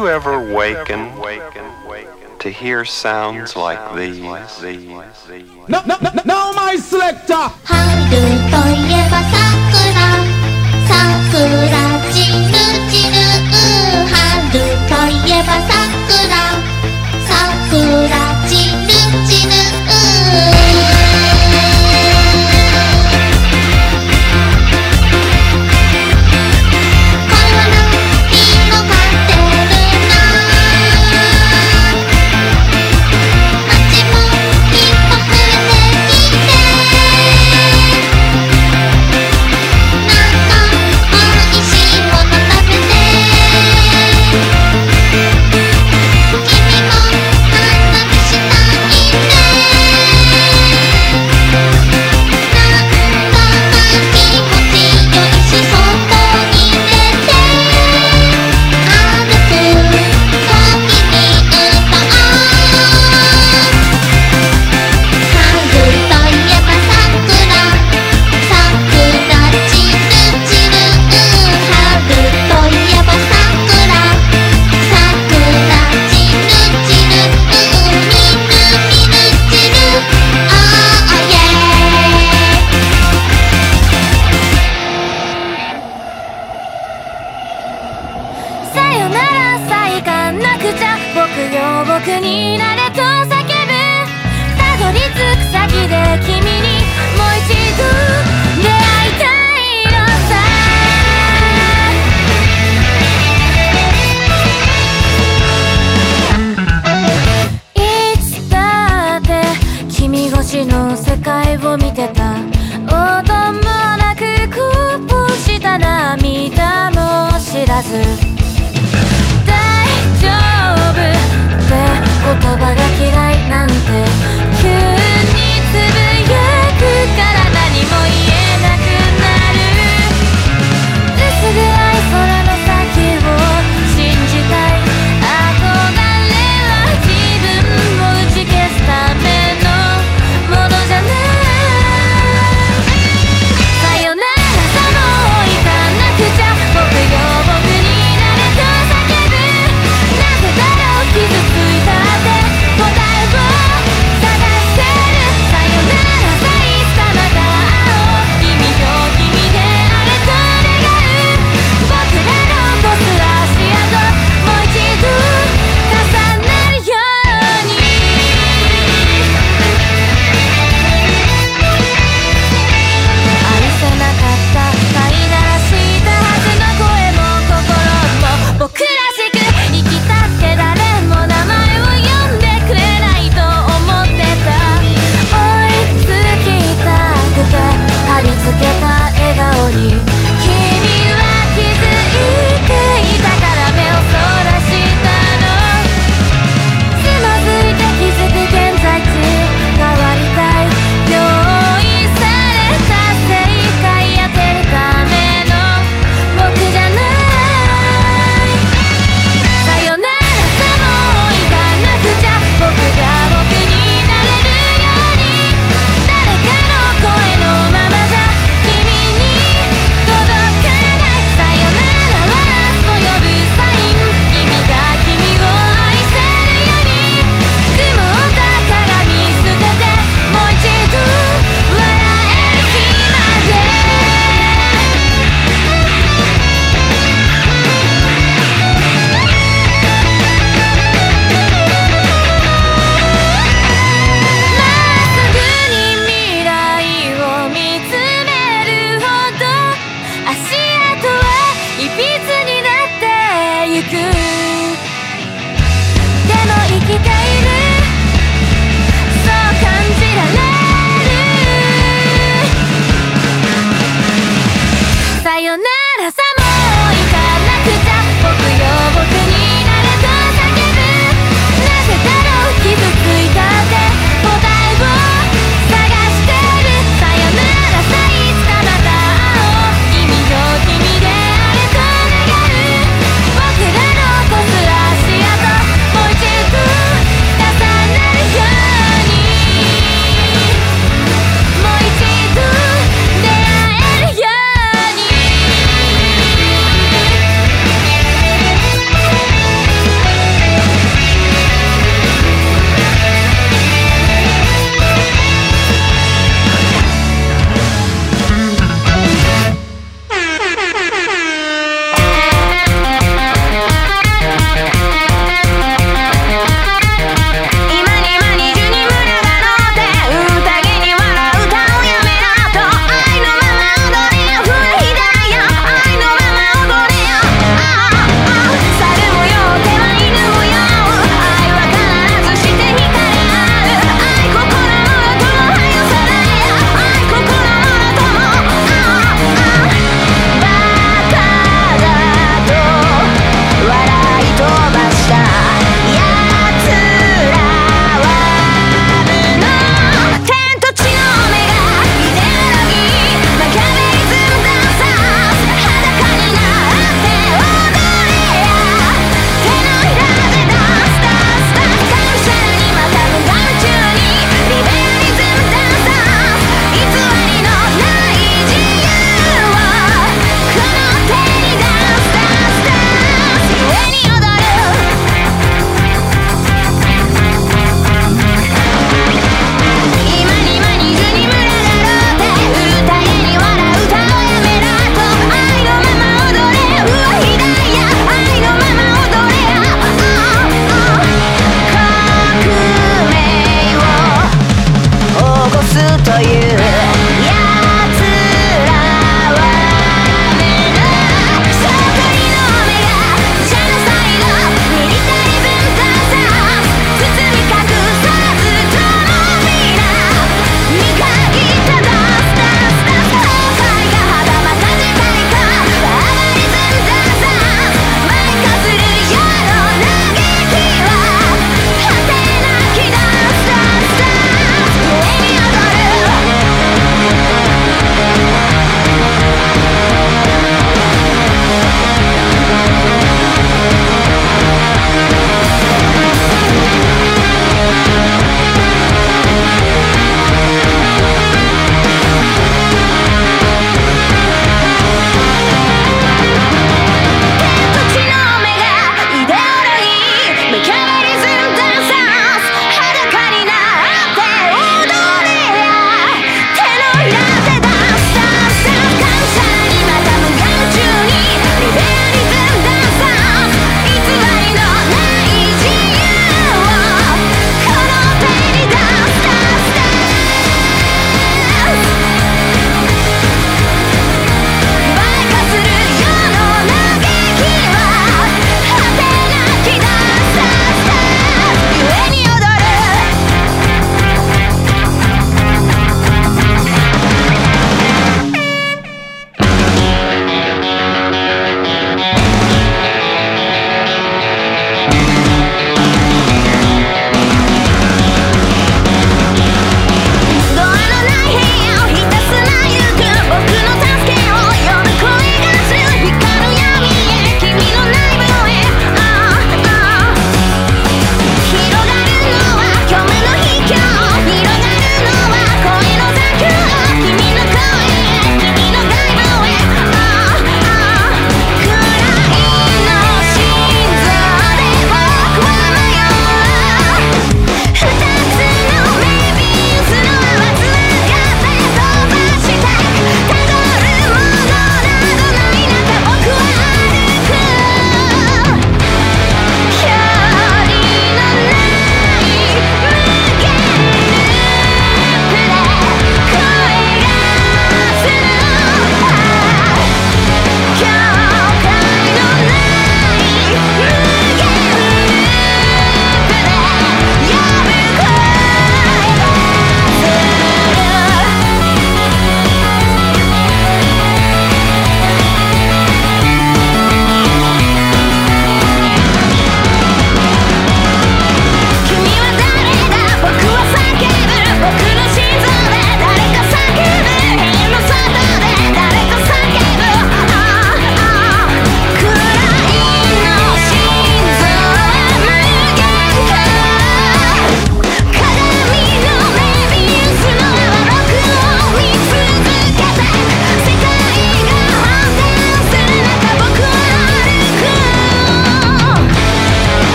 you ever waken, waken to hear sounds like these? No, no, no, no, my selector!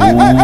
Hey, hey,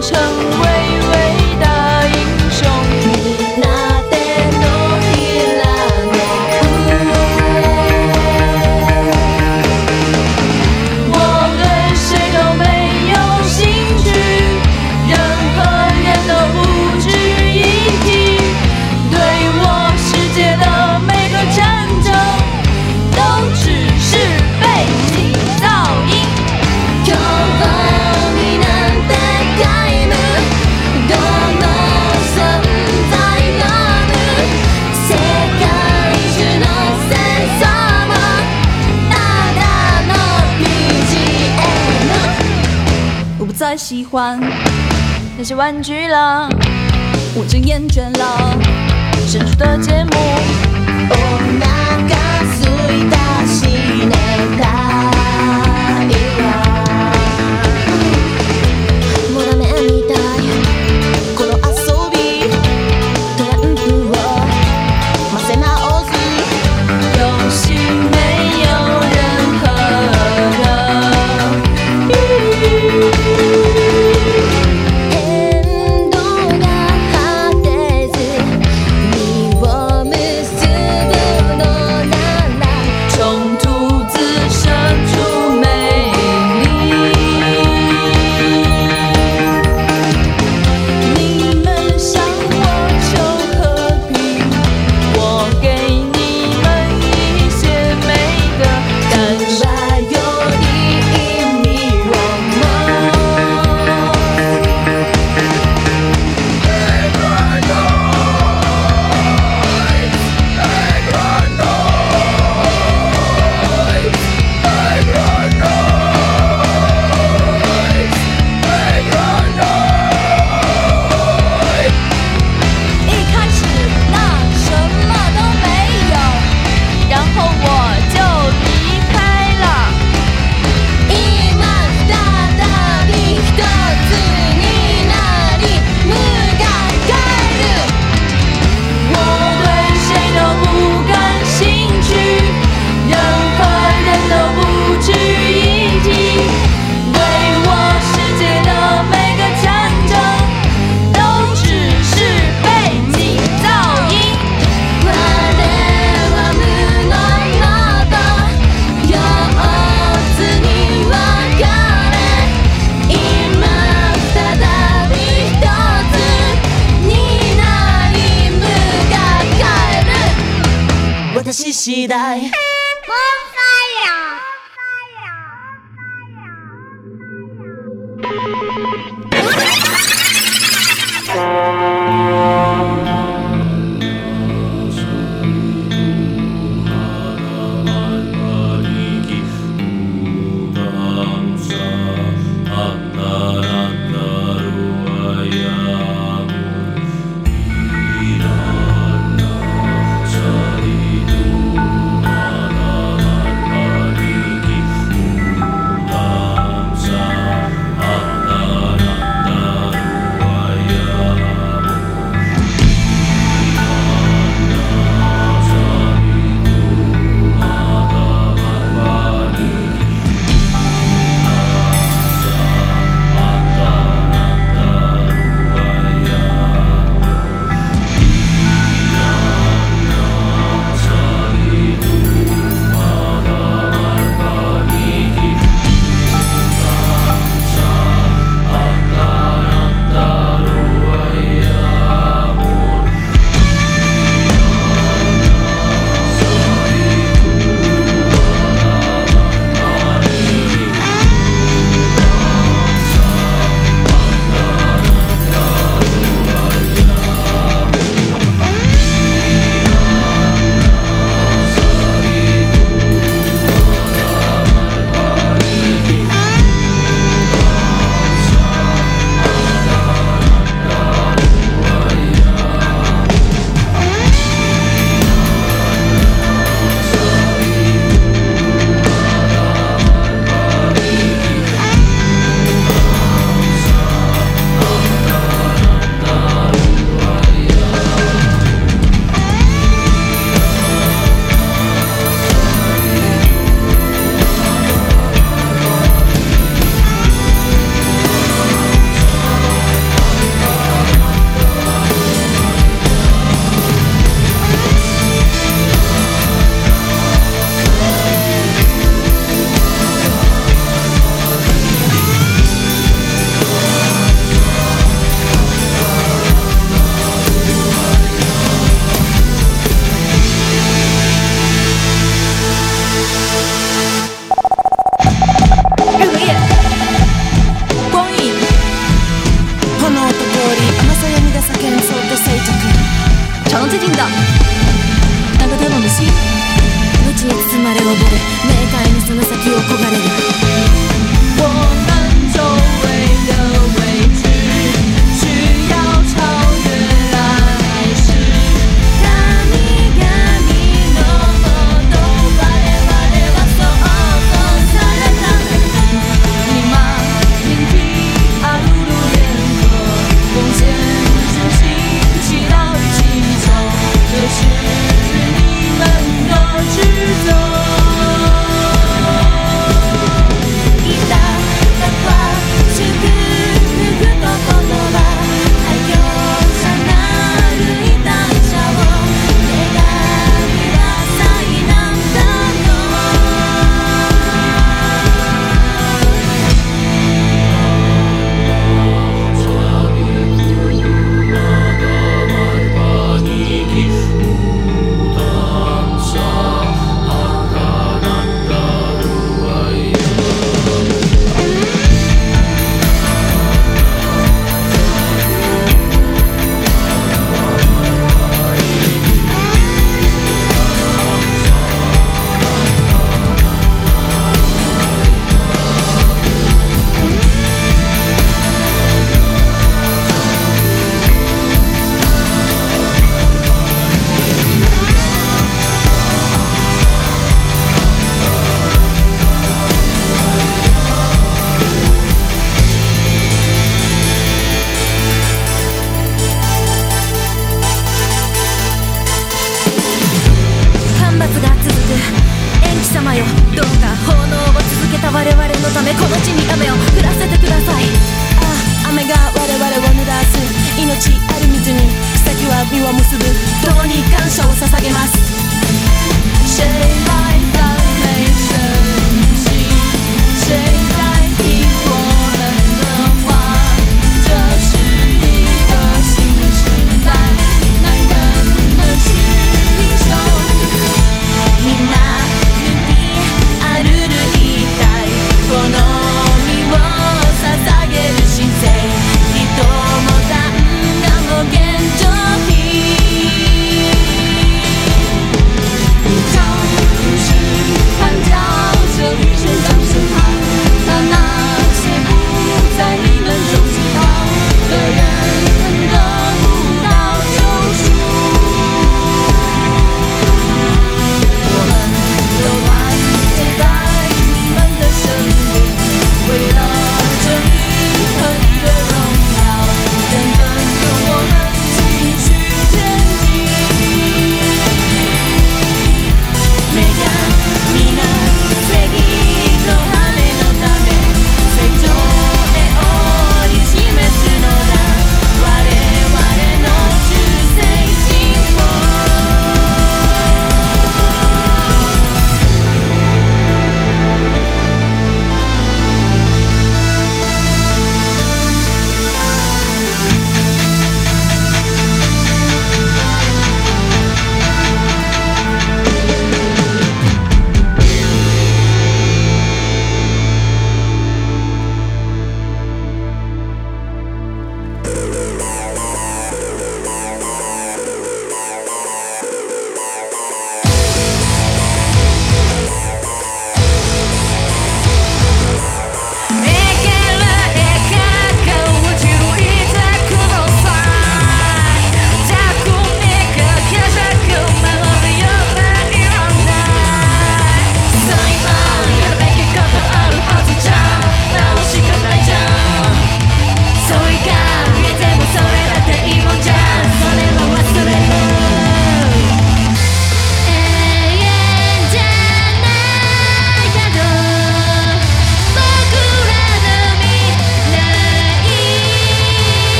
成为那些玩具了，我真厌倦了，伸出的节目。Oh,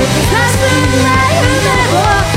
霞んだ夢を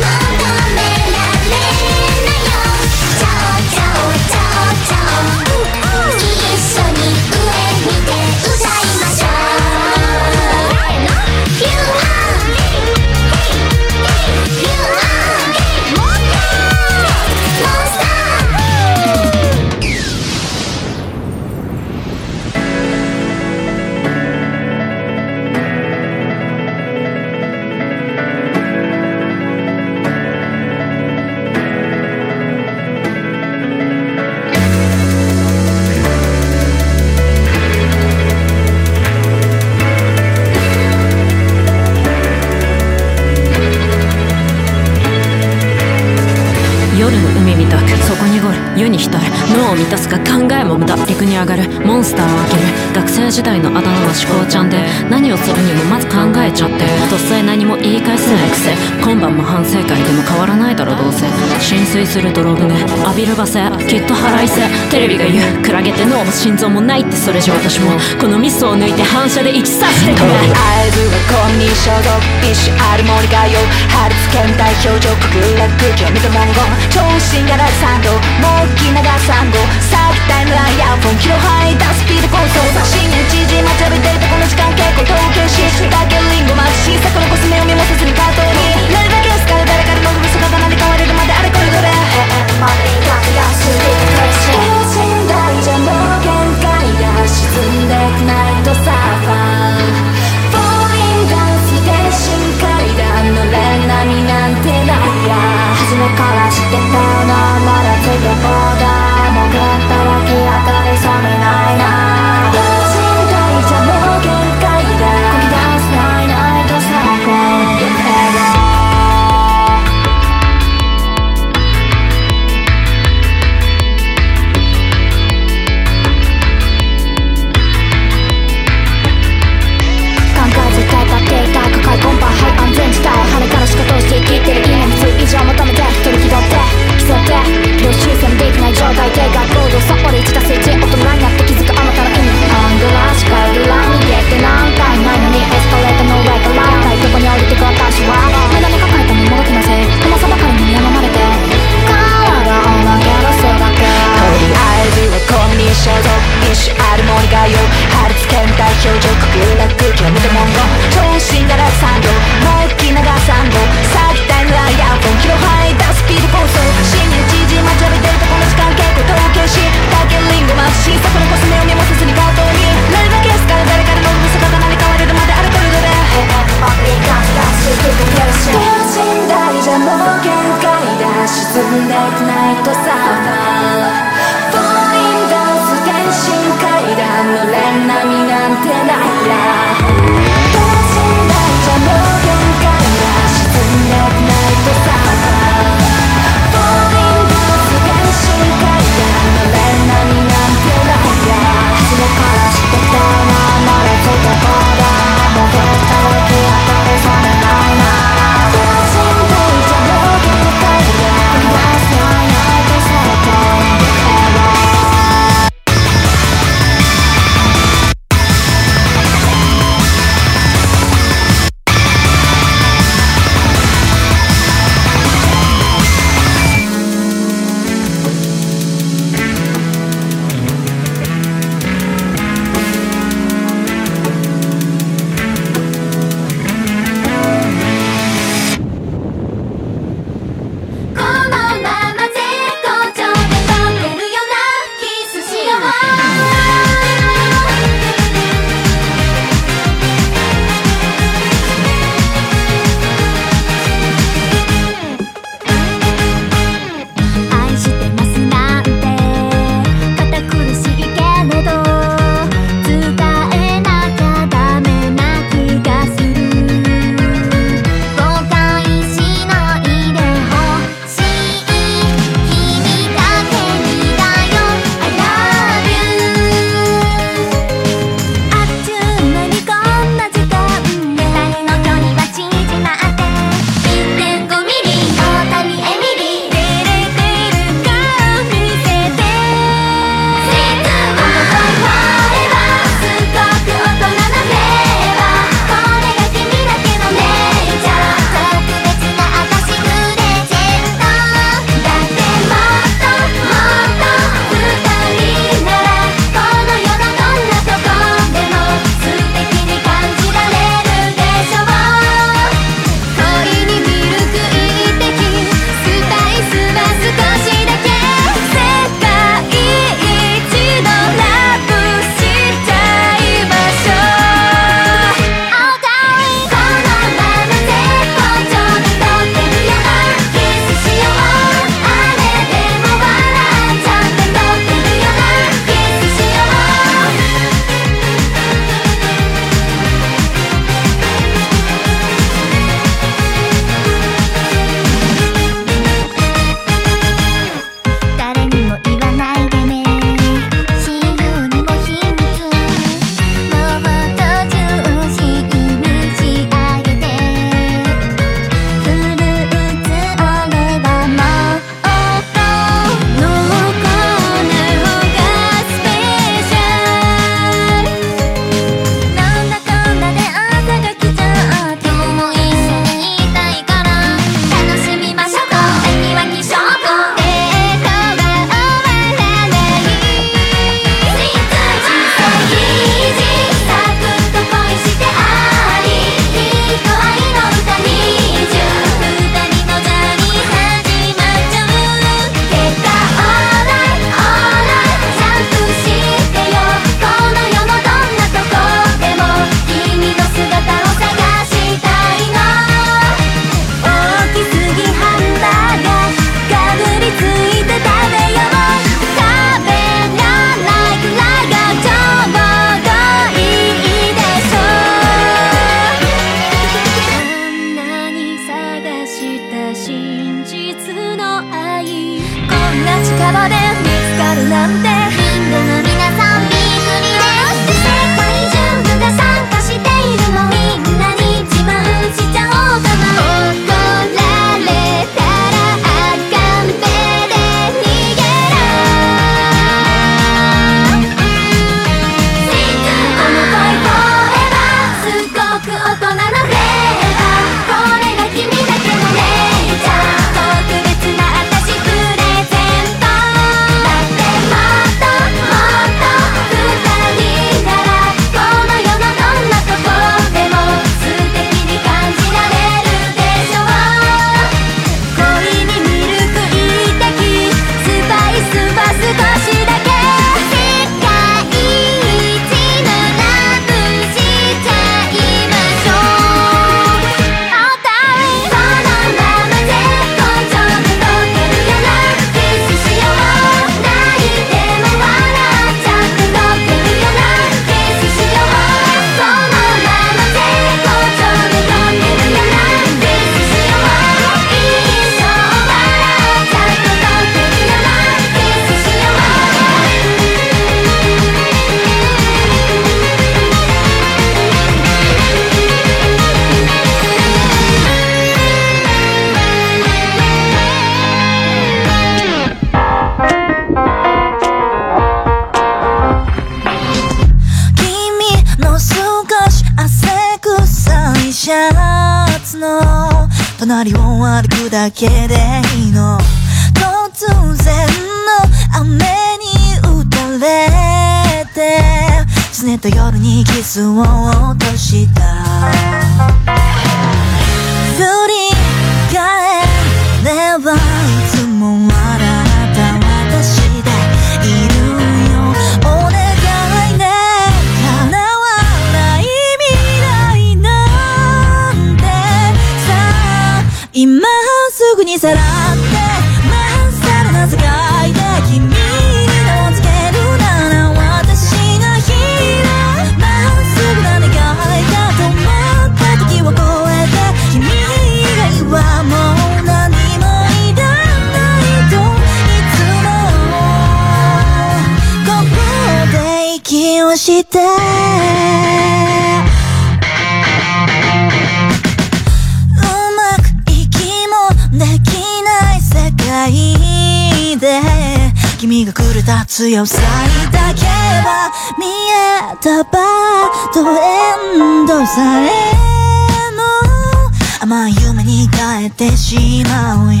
ま夢に変えてしまうよ、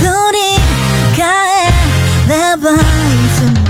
振り返ればいつも。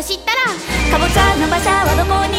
私ったらかぼちゃの馬車はどこに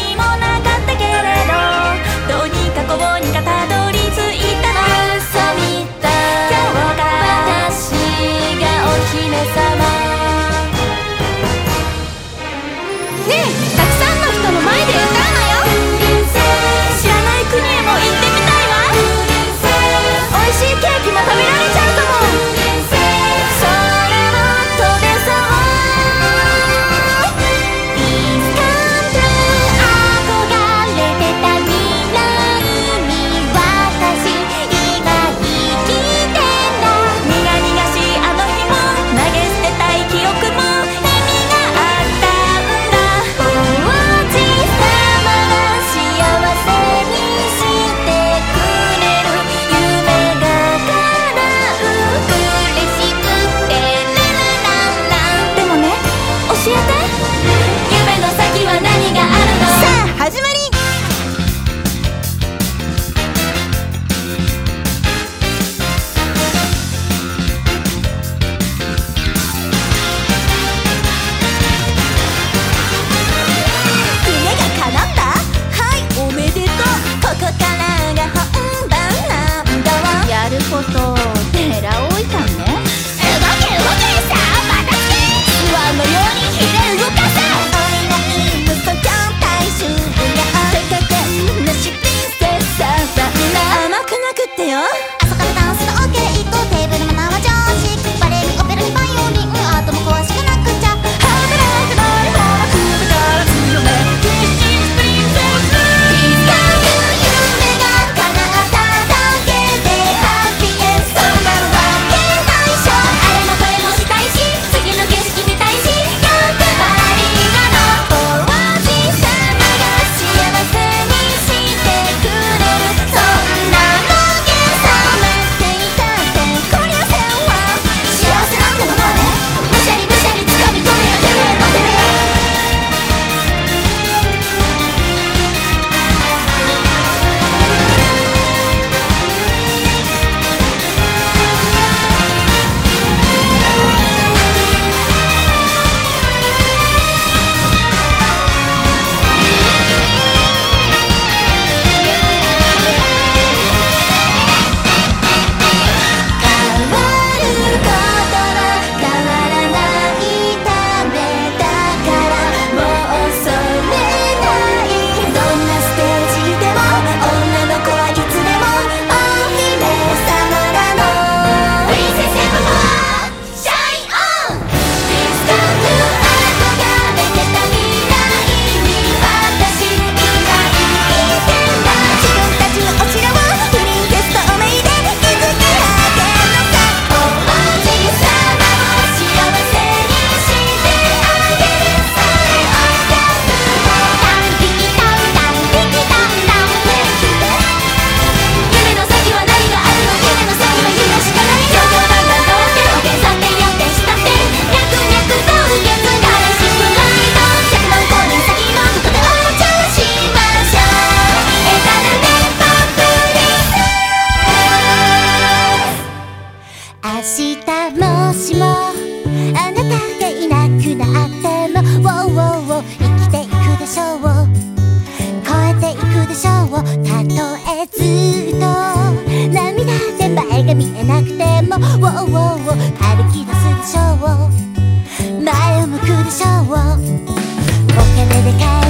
しょう。前を向くでしょう。お金で買え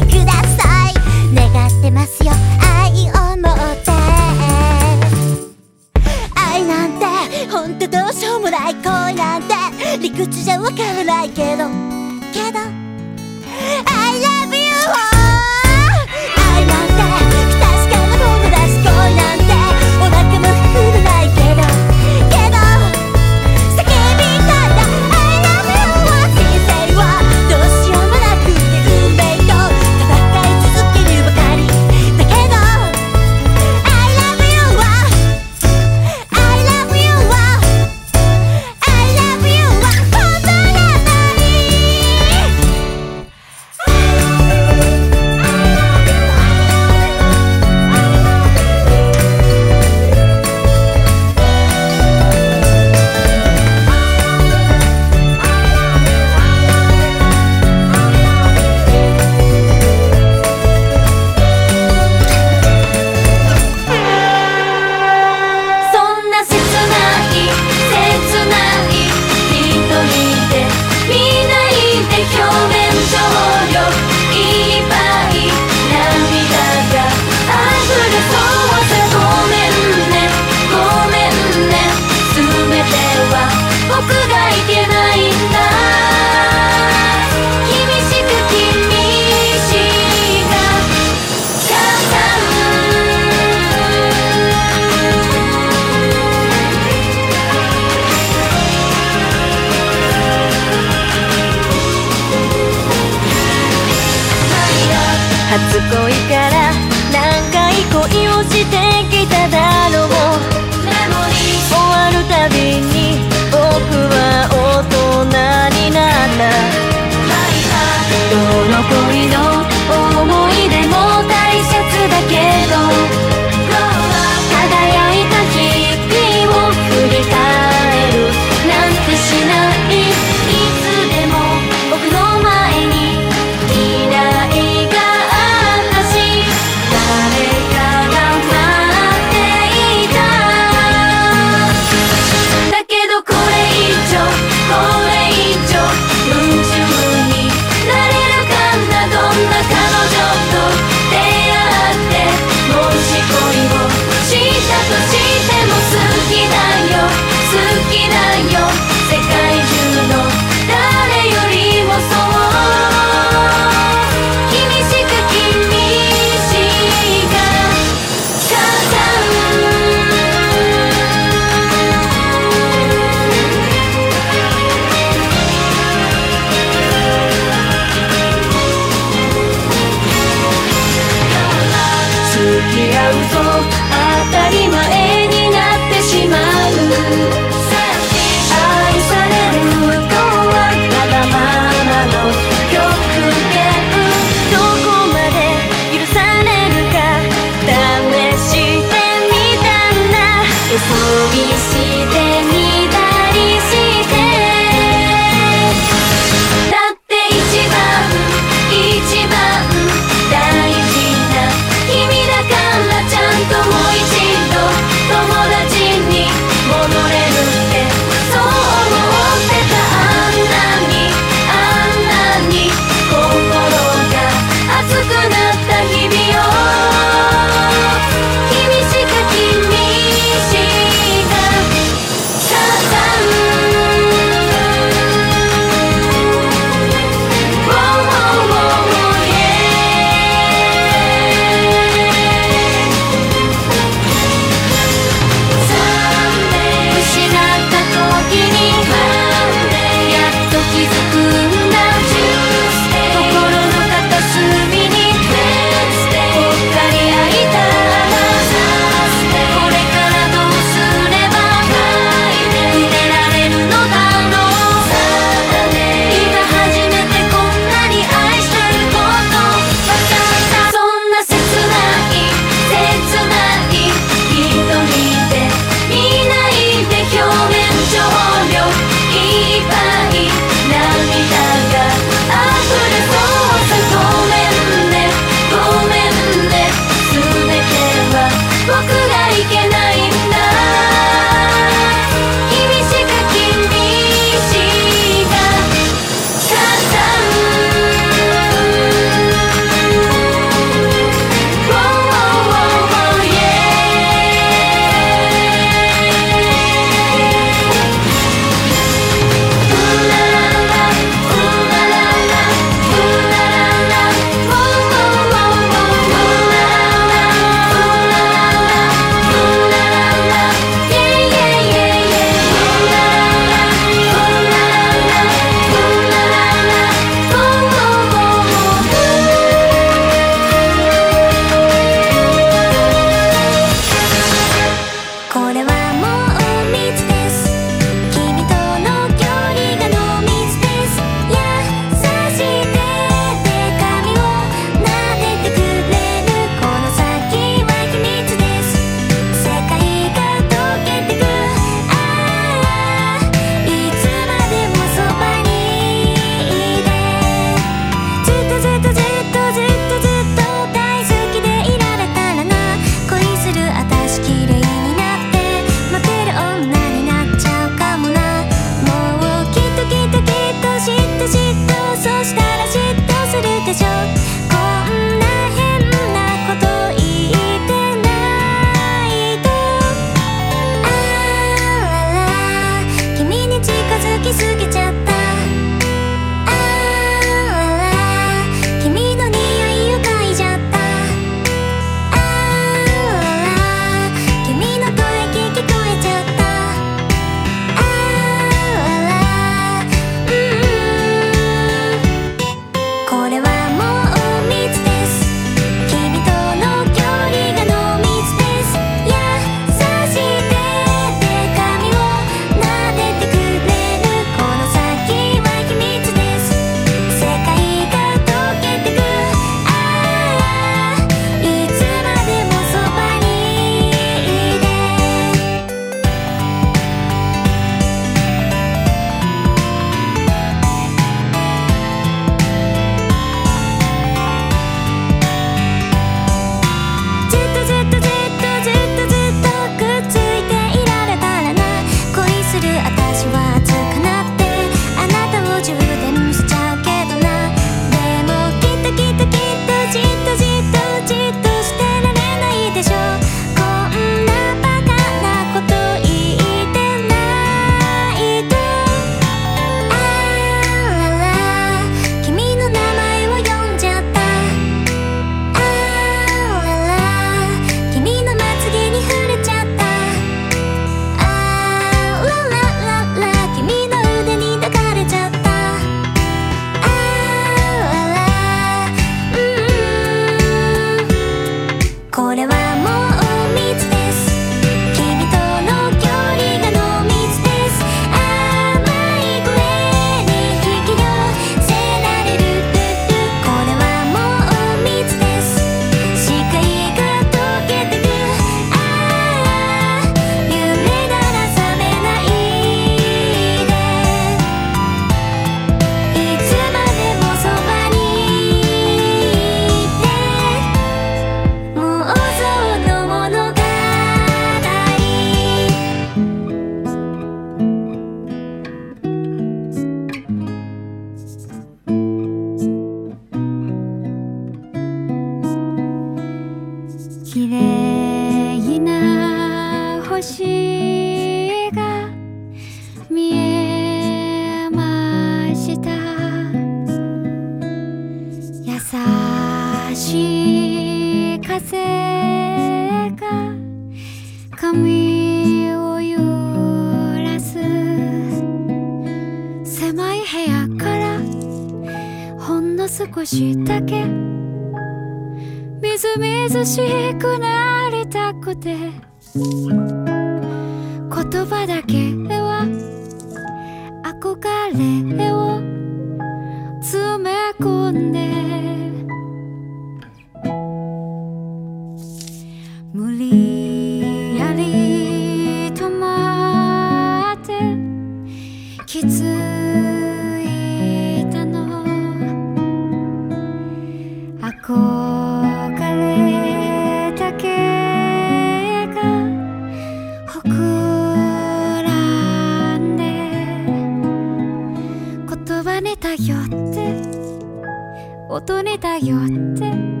よって。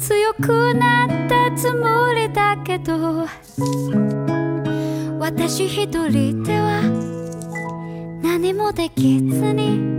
強くなったつもりだけど私一人では何もできずに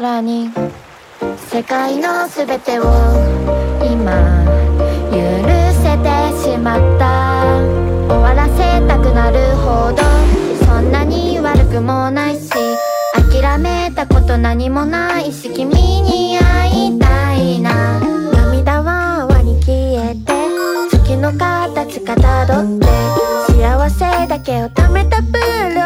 空に世界の全てを今許せてしまった。終わらせたくなるほどそんなに悪くもないし諦めたこと何もないし君に会いたいな。涙は輪に消えて月の形かたどって幸せだけを貯めたプール。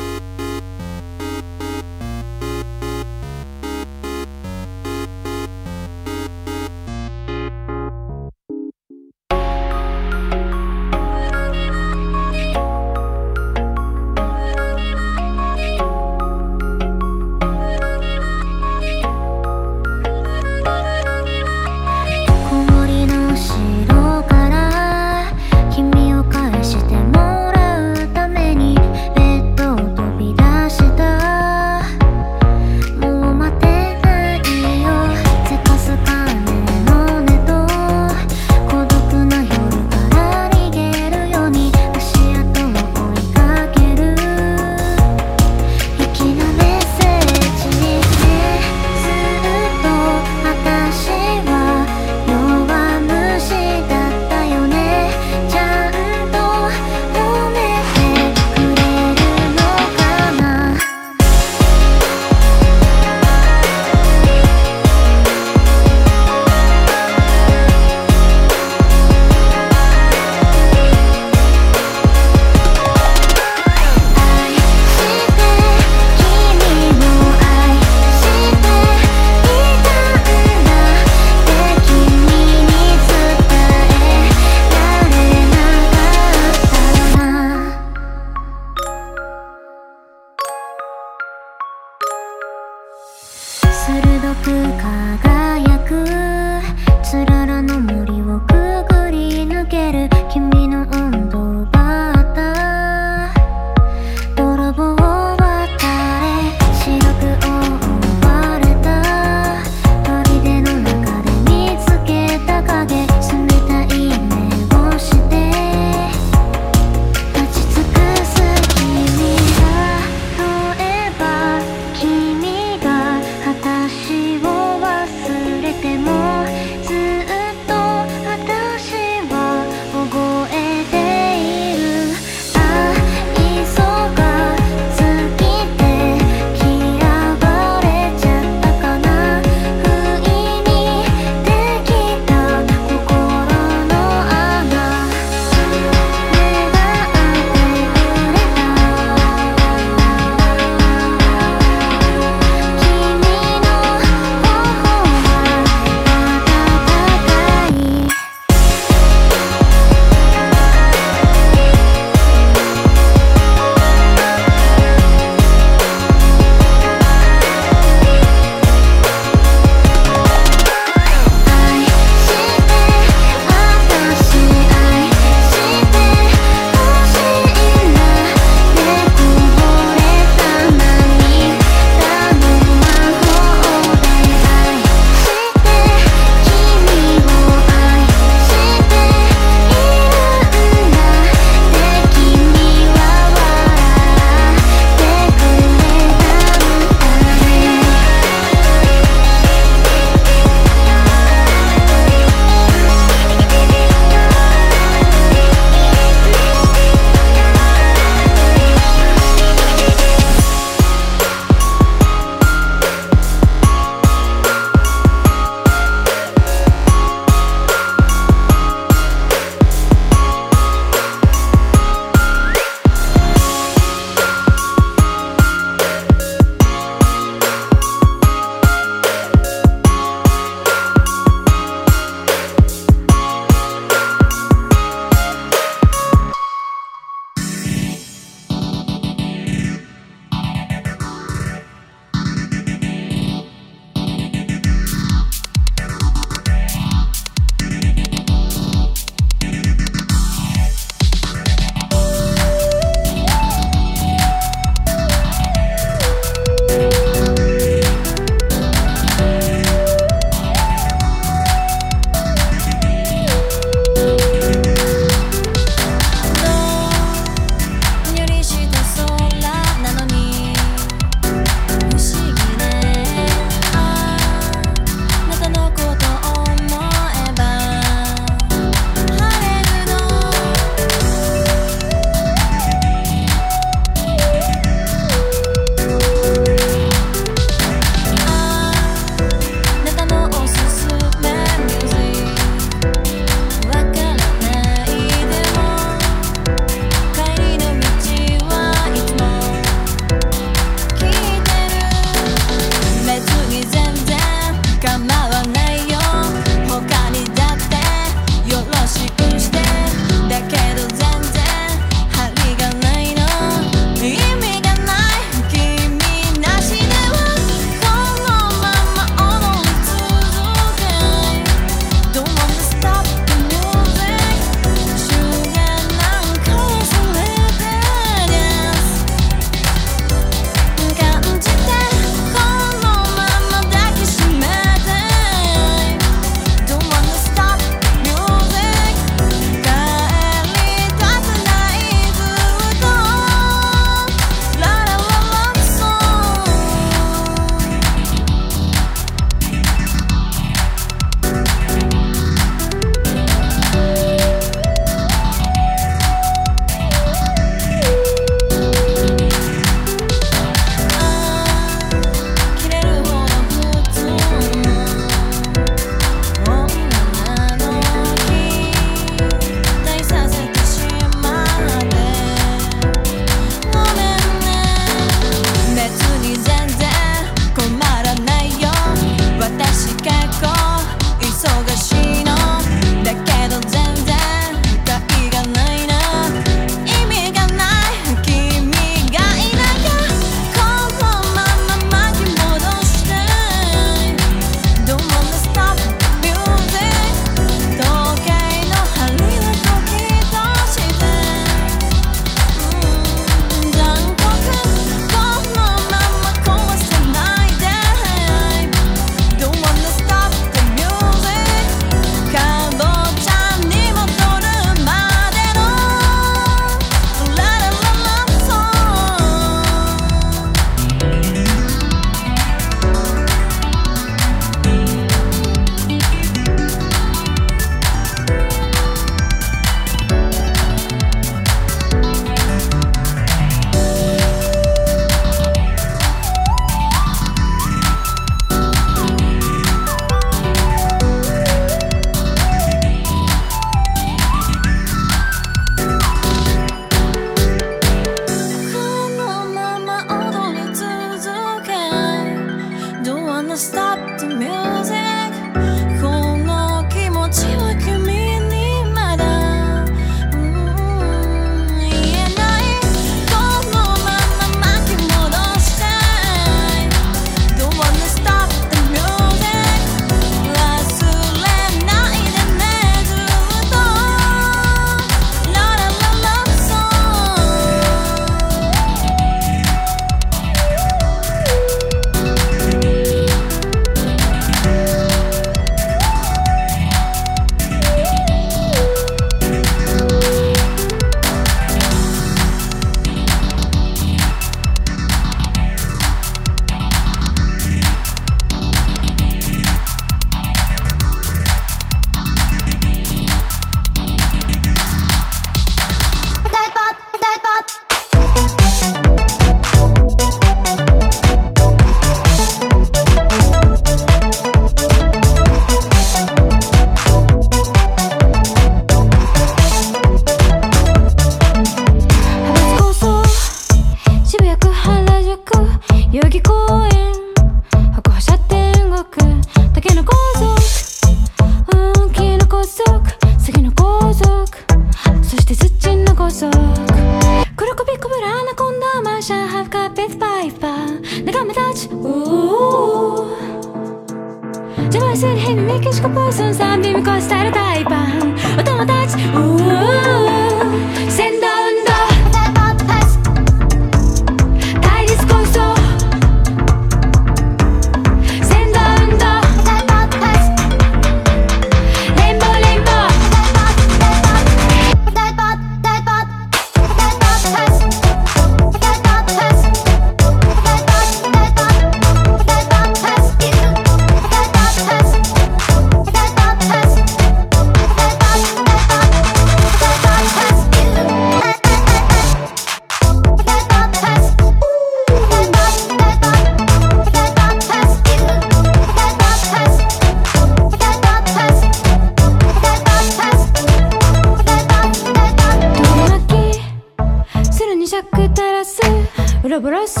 ス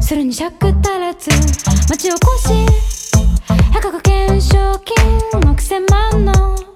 す。るに尺足らず町おこし。百科懸賞金6000万の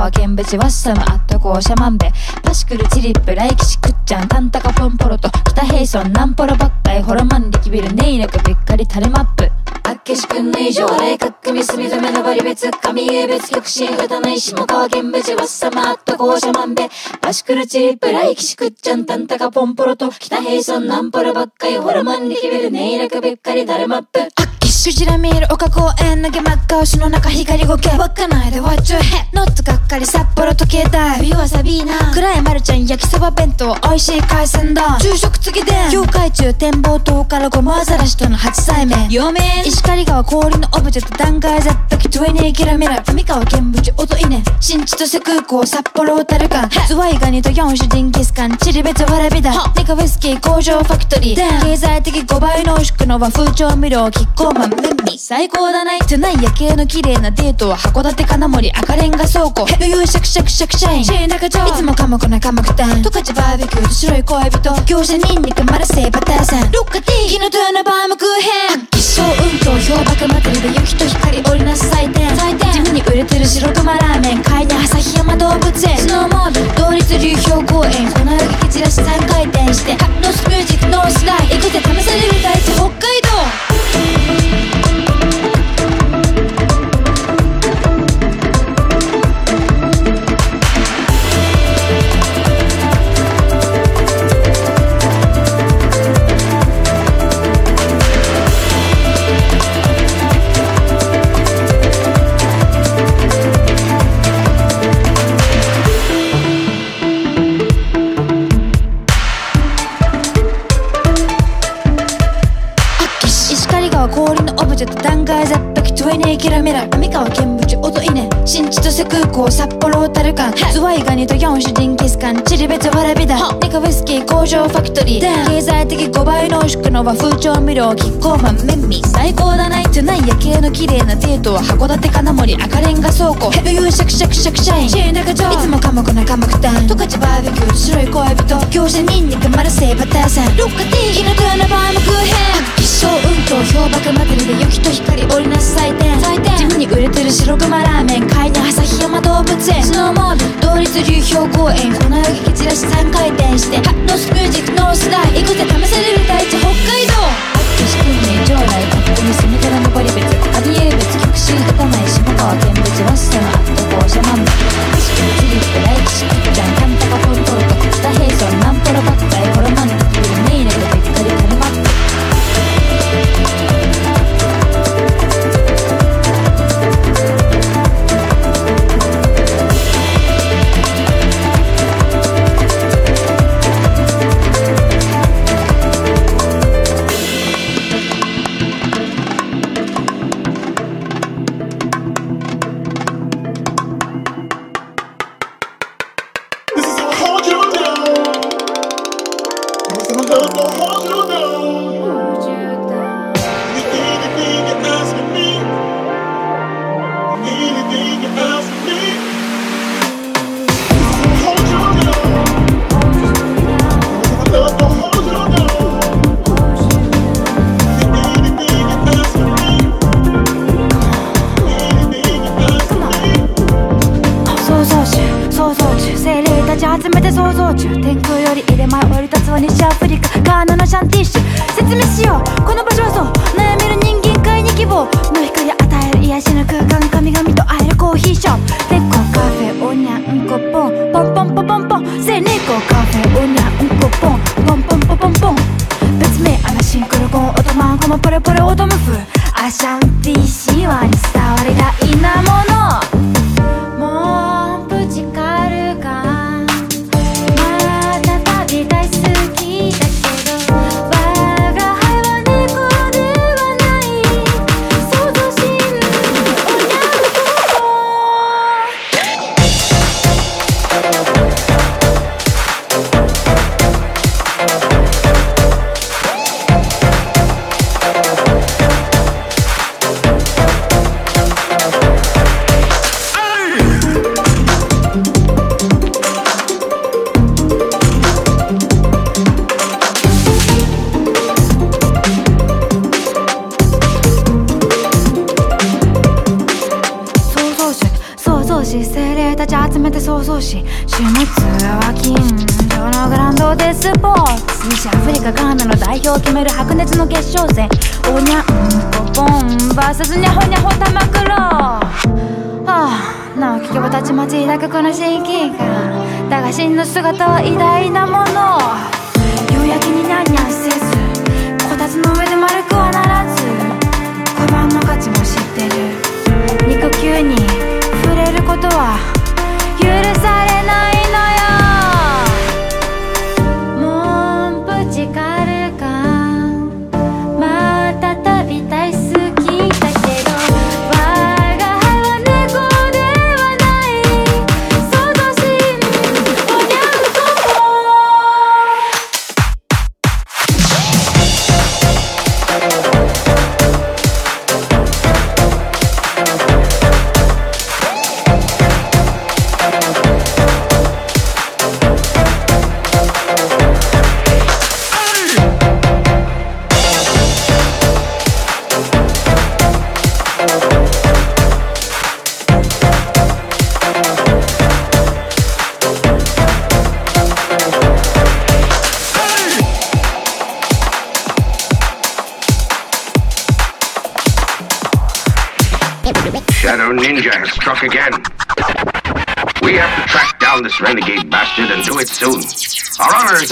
川県別ワッサムアットコーシャマンベパシクルチリップ来吉くっちゃんタンタカポンポロと北平村ナンポロばっかいホロマン力ビルネイラクべっかりタレマップ。あっけしくんの以上来かっくみすみ止め登り別神優別極真歌ない下川県別ワッサムアットコーシャマンベパシクルチリップ来吉くっちゃんタンタカポンポロと北平村ナンポロばっかいホロマン力ビルネイラクべっかりタレマップ。あっけクジラ見る丘公園投げ真っ赤牛の中光ごけ。わかないで What your head ノットがっかり札幌時計台冬はサビーナ。暗いマルちゃん焼きそば弁当美味しい海鮮丼。昼食次で。業界中展望塔からごまアザラシとの初対面。嫁石狩川氷のオブジェと断崖絶壁。20キロミラー上川見淵音稲新千歳空港札幌小樽間ズワイガニと四種ジンギスカン。チリベツわらびだ。ネカウイスキー工場ファクトリー。経済的5倍濃縮の和風調味料キッコーマン。メンミ最高だないトゥナイ夜景の綺麗なデートは函館金森。赤レンガ倉庫余裕シャクシャクシャクシャインシェー中町いつも寡黙な寡黙タン十勝バーベキューと白い恋人業者ニンニクマルセイバターさんロッカティーキノトゥーナバームクーヘン発揮小運動氷瀑祭りで雪と光織りなす祭典地味に売れてる白熊ラーメン海で旭山動物園スノーモービル同立流氷公園粉雪蹴散らし3回転してハノスミュージックノースライ行くぜ試される大地北海道千歳空港札幌小樽間ズワイガニと四種ジンギスカン。チリベツわらびだ。ネカウイスキー工場ファクトリー。経済的5倍濃縮の和風調味料キッコーマンメンミ最高だないトゥナイ夜景の綺麗なデートは函館金森。赤レンガ倉庫。余裕シャクシャクシャクシャイン。シェー中町いつも寡黙な寡黙タン。十勝バーベキューと白い恋人業者ニンニクマルセイバターさん。ロッカティー。キノトゥーナバームクーヘン。発揮小運動氷瀑祭りで雪と光織りなす祭典地味に売れてる白熊ラーメン。海で旭山動物園。スノーモービル同立流氷公園。粉雪蹴散らし3回転してハノスミュージックノースライ行くぜ試される大地北海道。秋四訓練上来勝手に住みから登り別有江別極真打たない下川県別ワッサムアット校舎万部四季チリップ大吉吉ちゃんカンタカトントロと北平村ナ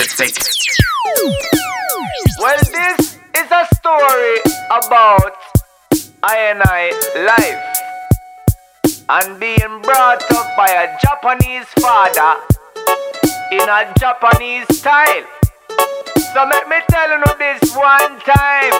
Stake. Well, this is a story about I and I life and being brought up by a Japanese father in a Japanese style. So let me tell you this one time.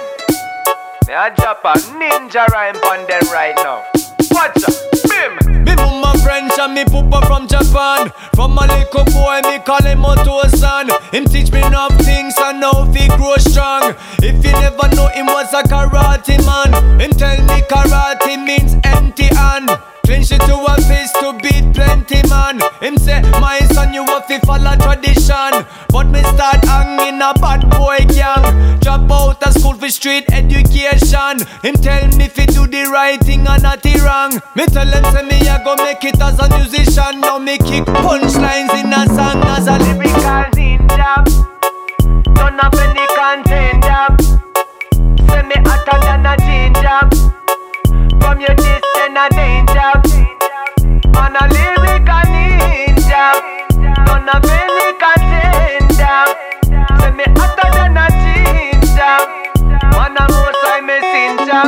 Me a Japan ninja rhyme on them right now. Watch out, bim. Me French and me papa from Japan. From a little boy, me call him Oto-san. Him teach me enough things and now he grow strong. If you never know him was a karate man, him tell me karate means empty hand. Clinch it to a fist to beat plenty man. Him say, my son, you have to follow tradition. But me start hanging a bad boy gang. Drop out of school for street education. Him tell me if you do the right thing and not the wrong. Me tell him say me I go make it as a musician. Now me kick punchlines in a song as a lyrical ninja. Turn up any contender. Say me hotter than a ginger. From your distance a danger. Analyrica ninja, tunapeleka tenda, seme hata jana chinja, wana mosa imesinja.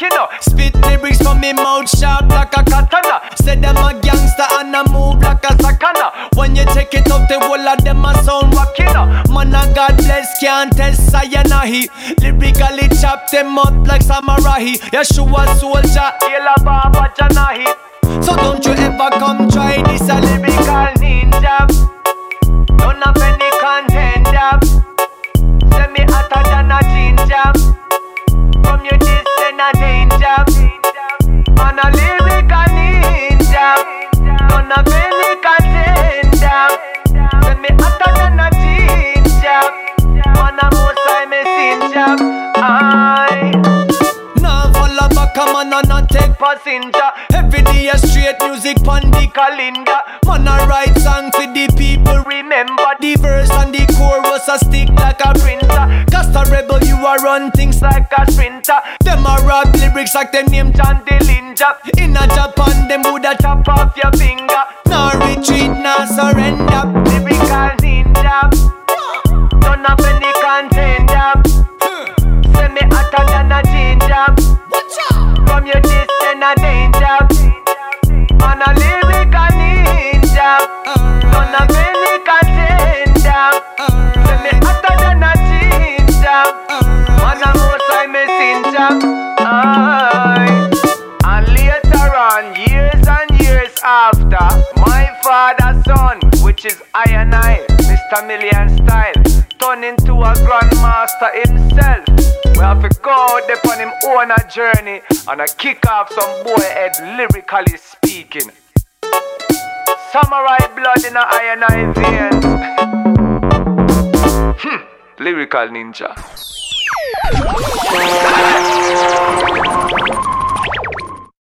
You know. Spit lyrics from me mouth sharp like a katana. Say them a gangster and I move like a sakana. When you take it up, the whole of them a sound rock, know. Man, a God bless, can't test Sayanahi. Lyrically chop them up like samurai. Yeshua soldier, Yela Baba Janahi. So don't you ever come try this a lyrical ninja. Don't have any contender. Say me hotter than a ginger. Distance a danger. Man a lyrical ninja. Don't have any contender. Say me hotter than a ginger. Man a most I. passenger. Every day a straight music pon the calendar. Man a write song for the people. Remember the verse and the chorus a stick like a printer. Cast a rebel, you a run things like a sprinter. Them a rap lyrics like them name John Dillinger. In a Japan, them woulda chop off your finger. Nah retreat, nah surrender. Lyrical ninja. Don't have any contender. Say me hotter than a ginger. From your distance a danger. Man a lyrical ninja. Don't have any contender. Say me hotter than a ginger. Man a most I messenger. Aye. And later on, years and years after, my father's son, which is I and I, Mr. Million Style, turned into a grandmaster himself. We have to go out there on him own a journey and a kick off some boy head lyrically speaking. Samurai blood in a I iron I veins. hmm. Lyrical ninja.